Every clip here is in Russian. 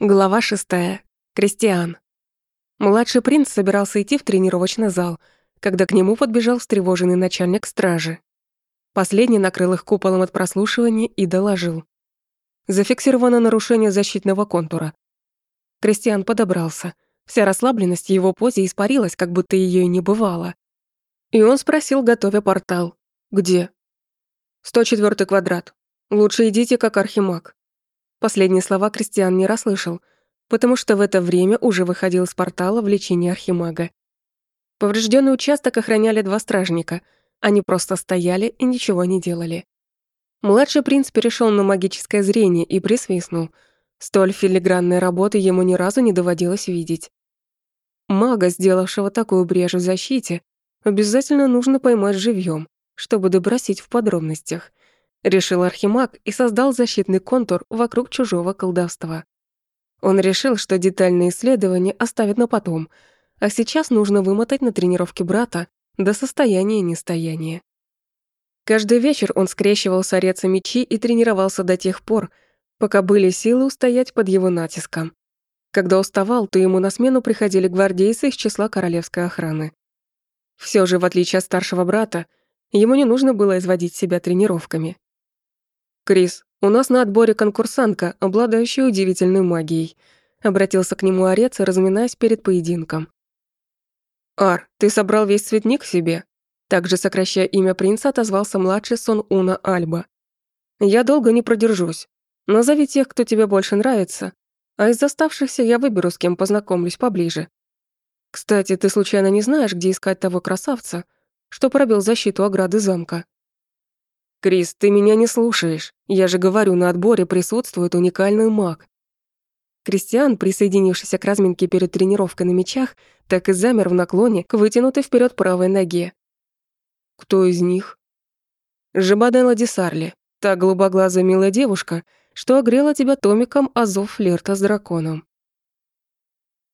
Глава шестая. Кристиан. Младший принц собирался идти в тренировочный зал, когда к нему подбежал встревоженный начальник стражи. Последний накрыл их куполом от прослушивания и доложил. Зафиксировано нарушение защитного контура. Кристиан подобрался. Вся расслабленность его позе испарилась, как будто ее и не бывало. И он спросил, готовя портал. «Где?» «104 квадрат. Лучше идите, как архимаг. Последние слова Кристиан не расслышал, потому что в это время уже выходил из портала в лечении архимага. Поврежденный участок охраняли два стражника. Они просто стояли и ничего не делали. Младший принц перешел на магическое зрение и присвистнул. Столь филигранной работы ему ни разу не доводилось видеть. Мага, сделавшего такую брешь в защите, обязательно нужно поймать живьем, чтобы добросить в подробностях — решил Архимаг и создал защитный контур вокруг чужого колдовства. Он решил, что детальные исследования оставит на потом, а сейчас нужно вымотать на тренировке брата до состояния нестояния. Каждый вечер он скрещивал с Ореца мечи и тренировался до тех пор, пока были силы устоять под его натиском. Когда уставал, то ему на смену приходили гвардейцы из числа королевской охраны. Все же, в отличие от старшего брата, ему не нужно было изводить себя тренировками. «Крис, у нас на отборе конкурсантка, обладающая удивительной магией», обратился к нему Орец, разминаясь перед поединком. «Ар, ты собрал весь цветник себе?» Также, сокращая имя принца, отозвался младший сон Уна Альба. «Я долго не продержусь. Назови тех, кто тебе больше нравится, а из оставшихся я выберу, с кем познакомлюсь поближе. Кстати, ты случайно не знаешь, где искать того красавца, что пробил защиту ограды замка?» «Крис, ты меня не слушаешь. Я же говорю, на отборе присутствует уникальный маг». Кристиан, присоединившийся к разминке перед тренировкой на мечах, так и замер в наклоне к вытянутой вперед правой ноге. «Кто из них?» «Жабаden Ладисарли, та голубоглазая милая девушка, что огрела тебя томиком азов флирта с драконом».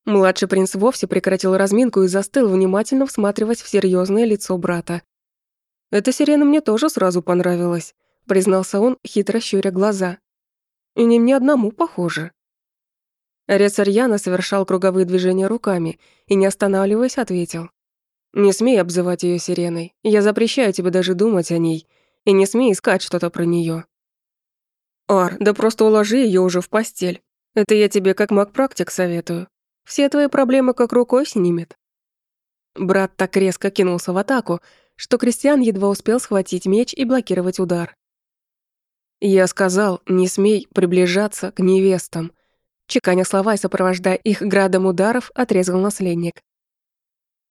Младший принц вовсе прекратил разминку и застыл, внимательно всматриваясь в серьезное лицо брата. «Эта сирена мне тоже сразу понравилась», — признался он, хитро щуря глаза. «И не мне одному похоже». Рецарьяна совершал круговые движения руками и, не останавливаясь, ответил. «Не смей обзывать ее сиреной. Я запрещаю тебе даже думать о ней. И не смей искать что-то про нее. «Ар, да просто уложи ее уже в постель. Это я тебе как маг-практик советую. Все твои проблемы как рукой снимет». Брат так резко кинулся в атаку, что Кристиан едва успел схватить меч и блокировать удар. «Я сказал, не смей приближаться к невестам», чеканя слова и сопровождая их градом ударов, отрезал наследник.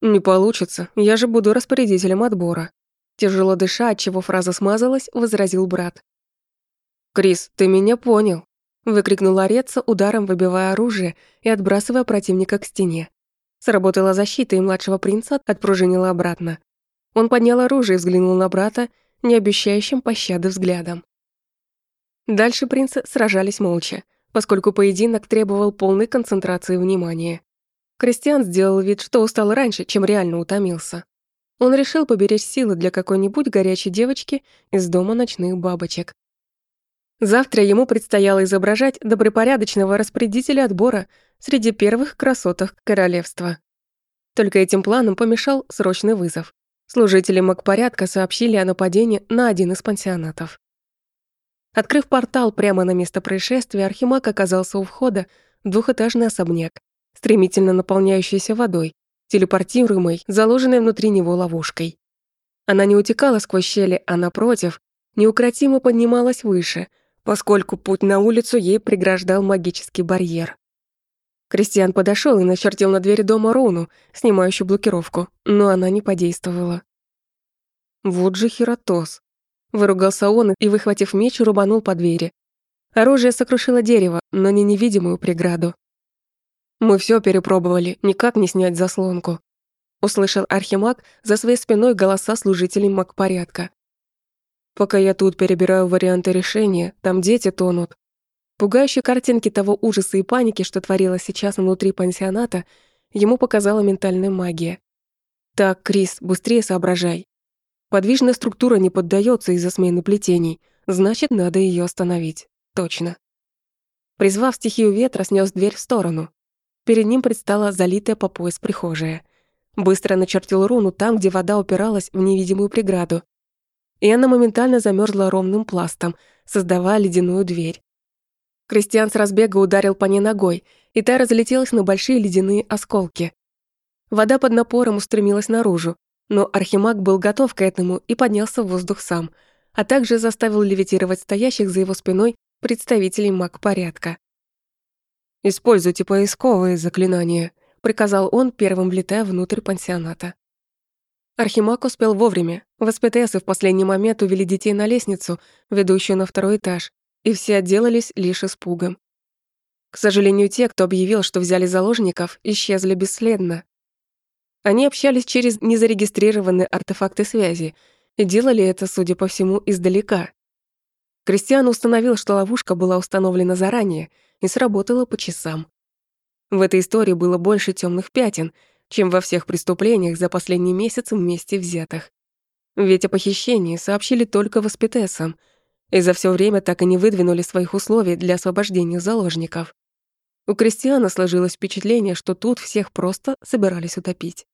«Не получится, я же буду распорядителем отбора», тяжело дыша, отчего фраза смазалась, возразил брат. «Крис, ты меня понял», выкрикнул Ореца, ударом выбивая оружие и отбрасывая противника к стене. Сработала защита, и младшего принца отпружинила обратно. Он поднял оружие и взглянул на брата, не обещающим пощады взглядом. Дальше принцы сражались молча, поскольку поединок требовал полной концентрации внимания. Кристиан сделал вид, что устал раньше, чем реально утомился. Он решил поберечь силы для какой-нибудь горячей девочки из дома ночных бабочек. Завтра ему предстояло изображать добропорядочного распорядителя отбора среди первых красоток королевства. Только этим планом помешал срочный вызов. Служители МакПорядка сообщили о нападении на один из пансионатов. Открыв портал прямо на место происшествия, Архимаг оказался у входа в двухэтажный особняк, стремительно наполняющийся водой, телепортируемой, заложенной внутри него ловушкой. Она не утекала сквозь щели, а напротив, неукротимо поднималась выше, поскольку путь на улицу ей преграждал магический барьер. Кристиан подошел и начертил на двери дома руну, снимающую блокировку, но она не подействовала. Вот же херотос. Выругался он и, выхватив меч, рубанул по двери. Оружие сокрушило дерево, но не невидимую преграду. Мы все перепробовали, никак не снять заслонку. Услышал Архимаг за своей спиной голоса служителей магпорядка. Пока я тут перебираю варианты решения, там дети тонут. Пугающие картинки того ужаса и паники, что творилось сейчас внутри пансионата, ему показала ментальная магия. «Так, Крис, быстрее соображай. Подвижная структура не поддается из-за смены плетений, значит, надо ее остановить. Точно». Призвав стихию ветра, снес дверь в сторону. Перед ним предстала залитая по пояс прихожая. Быстро начертил руну там, где вода упиралась в невидимую преграду. И она моментально замерзла ровным пластом, создавая ледяную дверь. Кристиан с разбега ударил по ней ногой, и та разлетелась на большие ледяные осколки. Вода под напором устремилась наружу, но Архимаг был готов к этому и поднялся в воздух сам, а также заставил левитировать стоящих за его спиной представителей маг-порядка. «Используйте поисковые заклинания», — приказал он, первым влетая внутрь пансионата. Архимаг успел вовремя. Воспитесы в последний момент увели детей на лестницу, ведущую на второй этаж, и все отделались лишь испугом. К сожалению, те, кто объявил, что взяли заложников, исчезли бесследно. Они общались через незарегистрированные артефакты связи и делали это, судя по всему, издалека. Кристиан установил, что ловушка была установлена заранее и сработала по часам. В этой истории было больше темных пятен, чем во всех преступлениях за последний месяц вместе взятых. Ведь о похищении сообщили только воспитессам, и за все время так и не выдвинули своих условий для освобождения заложников. У Кристиана сложилось впечатление, что тут всех просто собирались утопить.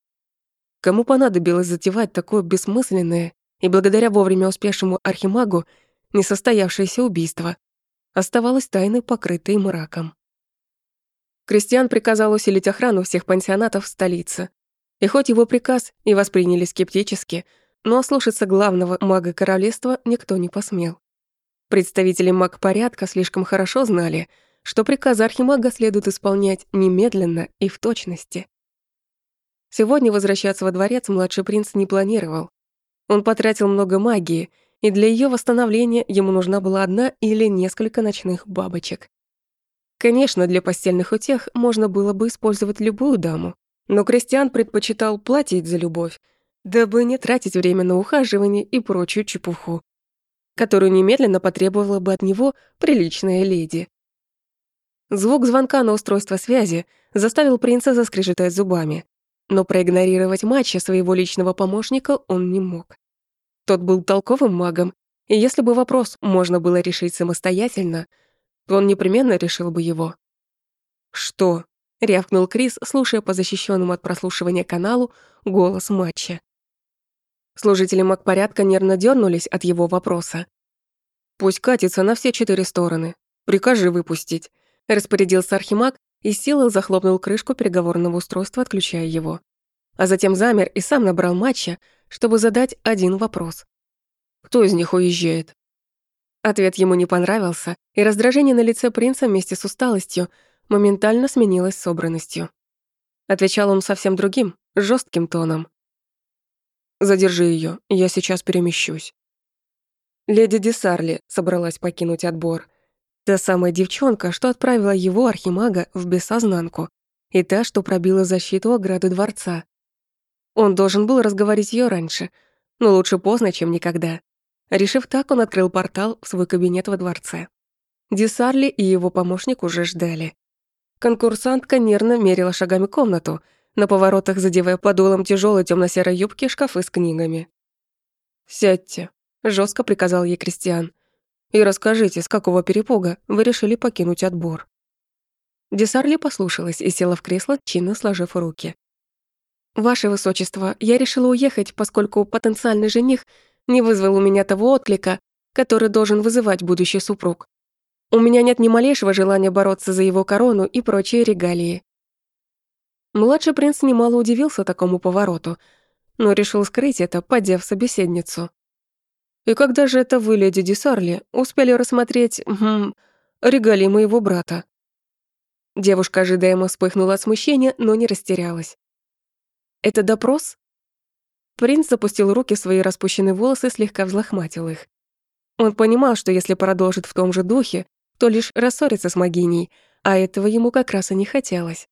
Кому понадобилось затевать такое бессмысленное и благодаря вовремя успевшему архимагу несостоявшееся убийство, оставалось тайной, покрытой мраком. Кристиан приказал усилить охрану всех пансионатов в столице. И хоть его приказ и восприняли скептически, но ослушаться главного мага королевства никто не посмел. Представители маг-порядка слишком хорошо знали, что приказы архимага следует исполнять немедленно и в точности. Сегодня возвращаться во дворец младший принц не планировал. Он потратил много магии, и для ее восстановления ему нужна была одна или несколько ночных бабочек. Конечно, для постельных утех можно было бы использовать любую даму, но Кристиан предпочитал платить за любовь, дабы не тратить время на ухаживание и прочую чепуху, которую немедленно потребовала бы от него приличная леди. Звук звонка на устройство связи заставил принца заскрежетать зубами, но проигнорировать матча своего личного помощника он не мог. Тот был толковым магом, и если бы вопрос можно было решить самостоятельно — то он непременно решил бы его. «Что?» — рявкнул Крис, слушая по защищенному от прослушивания каналу голос матча. Служители магпорядка нервно дернулись от его вопроса. «Пусть катится на все четыре стороны. Прикажи выпустить», — распорядился Архимаг и силой захлопнул крышку переговорного устройства, отключая его. А затем замер и сам набрал матча, чтобы задать один вопрос. «Кто из них уезжает?» Ответ ему не понравился, и раздражение на лице принца вместе с усталостью моментально сменилось собранностью. Отвечал он совсем другим, жестким тоном. «Задержи ее, я сейчас перемещусь». Леди Десарли собралась покинуть отбор. Та самая девчонка, что отправила его, архимага, в бессознанку, и та, что пробила защиту ограды дворца. Он должен был разговорить ее раньше, но лучше поздно, чем никогда. Решив так, он открыл портал в свой кабинет во дворце. Десарли и его помощник уже ждали. Конкурсантка нервно мерила шагами комнату, на поворотах задевая подолом тяжелой темно-серой юбки шкафы с книгами. «Сядьте», — жестко приказал ей Кристиан. «И расскажите, с какого перепуга вы решили покинуть отбор». Десарли послушалась и села в кресло, чинно сложив руки. «Ваше Высочество, я решила уехать, поскольку потенциальный жених не вызвал у меня того отклика, который должен вызывать будущий супруг. У меня нет ни малейшего желания бороться за его корону и прочие регалии. Младший принц немало удивился такому повороту, но решил скрыть это, подев собеседницу. «И когда же это вы, леди Десарли, успели рассмотреть, хм, регалии моего брата?» Девушка ожидаемо вспыхнула от смущения, но не растерялась. «Это допрос?» Принц запустил руки в свои распущенные волосы и слегка взлохматил их. Он понимал, что если продолжит в том же духе, то лишь рассорится с Магиней, а этого ему как раз и не хотелось.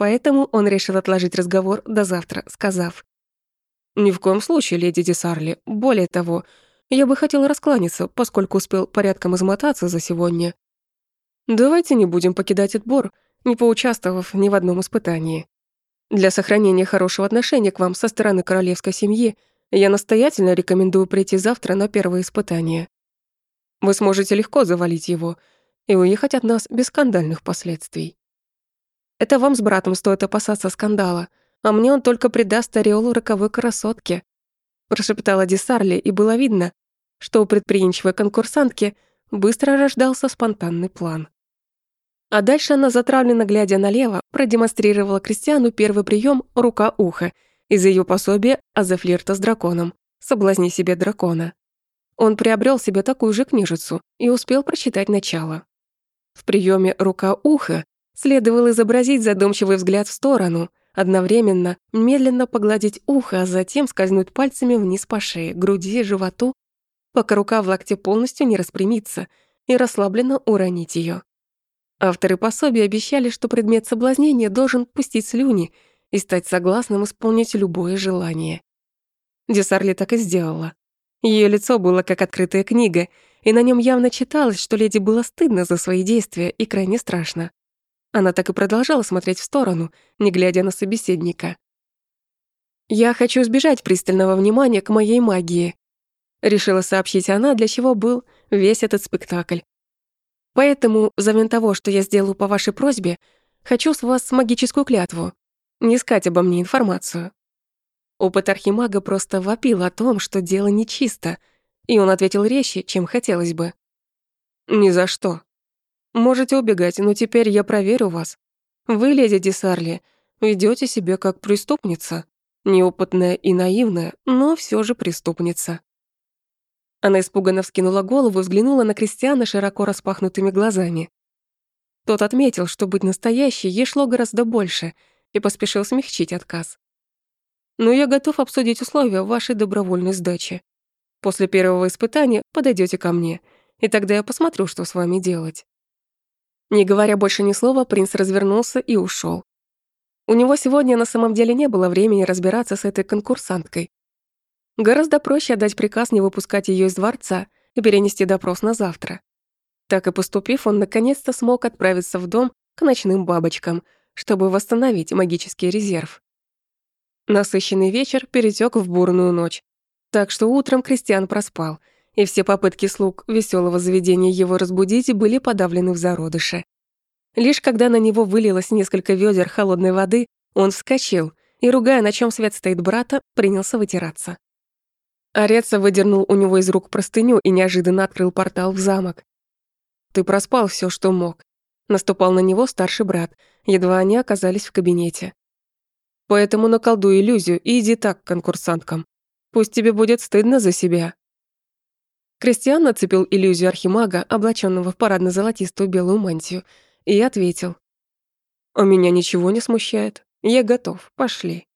Поэтому он решил отложить разговор до завтра, сказав. «Ни в коем случае, леди Десарли. Более того, я бы хотел раскланяться, поскольку успел порядком измотаться за сегодня. Давайте не будем покидать отбор, не поучаствовав ни в одном испытании. Для сохранения хорошего отношения к вам со стороны королевской семьи я настоятельно рекомендую прийти завтра на первое испытание. Вы сможете легко завалить его, и уехать от нас без скандальных последствий. Это вам с братом стоит опасаться скандала, а мне он только придаст ореолу роковой красотки», прошептала Десарли, и было видно, что у предприимчивой конкурсантки быстро рождался спонтанный план. А дальше она, затравленно глядя налево, продемонстрировала Кристиану первый прием рука-ухо из ее пособия «Аза флирта с драконом» «Соблазни себе дракона». Он приобрел себе такую же книжицу и успел прочитать начало. В приеме рука-ухо следовало изобразить задумчивый взгляд в сторону, одновременно медленно погладить ухо, а затем скользнуть пальцами вниз по шее, груди, животу, пока рука в локте полностью не распрямится, и расслабленно уронить ее. Авторы пособия обещали, что предмет соблазнения должен пустить слюни и стать согласным исполнить любое желание. Десарли так и сделала. Ее лицо было как открытая книга, и на нем явно читалось, что леди было стыдно за свои действия и крайне страшно. Она так и продолжала смотреть в сторону, не глядя на собеседника. «Я хочу избежать пристального внимания к моей магии», решила сообщить она, для чего был весь этот спектакль. «Поэтому, взамен того, что я сделаю по вашей просьбе, хочу с вас магическую клятву, не искать обо мне информацию». Опыт архимага просто вопил о том, что дело нечисто, и он ответил резче, чем хотелось бы. «Ни за что», Можете убегать, но теперь я проверю вас. Вы, леди Десарли, ведете себя как преступница. Неопытная и наивная, но все же преступница». Она испуганно вскинула голову взглянула на Кристиана широко распахнутыми глазами. Тот отметил, что быть настоящей ей шло гораздо больше, и поспешил смягчить отказ. «Но я готов обсудить условия вашей добровольной сдачи. После первого испытания подойдете ко мне, и тогда я посмотрю, что с вами делать». Не говоря больше ни слова, принц развернулся и ушел. У него сегодня на самом деле не было времени разбираться с этой конкурсанткой. Гораздо проще отдать приказ не выпускать ее из дворца и перенести допрос на завтра. Так и поступив, он наконец-то смог отправиться в дом к ночным бабочкам, чтобы восстановить магический резерв. Насыщенный вечер перетек в бурную ночь, так что утром Кристиан проспал — и все попытки слуг веселого заведения его разбудить были подавлены в зародыше. Лишь когда на него вылилось несколько ведер холодной воды, он вскочил и, ругая, на чем свет стоит брата, принялся вытираться. Ореца выдернул у него из рук простыню и неожиданно открыл портал в замок. «Ты проспал все, что мог», — наступал на него старший брат, едва они оказались в кабинете. «Поэтому наколдуй иллюзию и иди так к конкурсанткам. Пусть тебе будет стыдно за себя». Кристиан нацепил иллюзию архимага, облаченного в парадно-золотистую белую мантию, и ответил. «У меня ничего не смущает. Я готов. Пошли».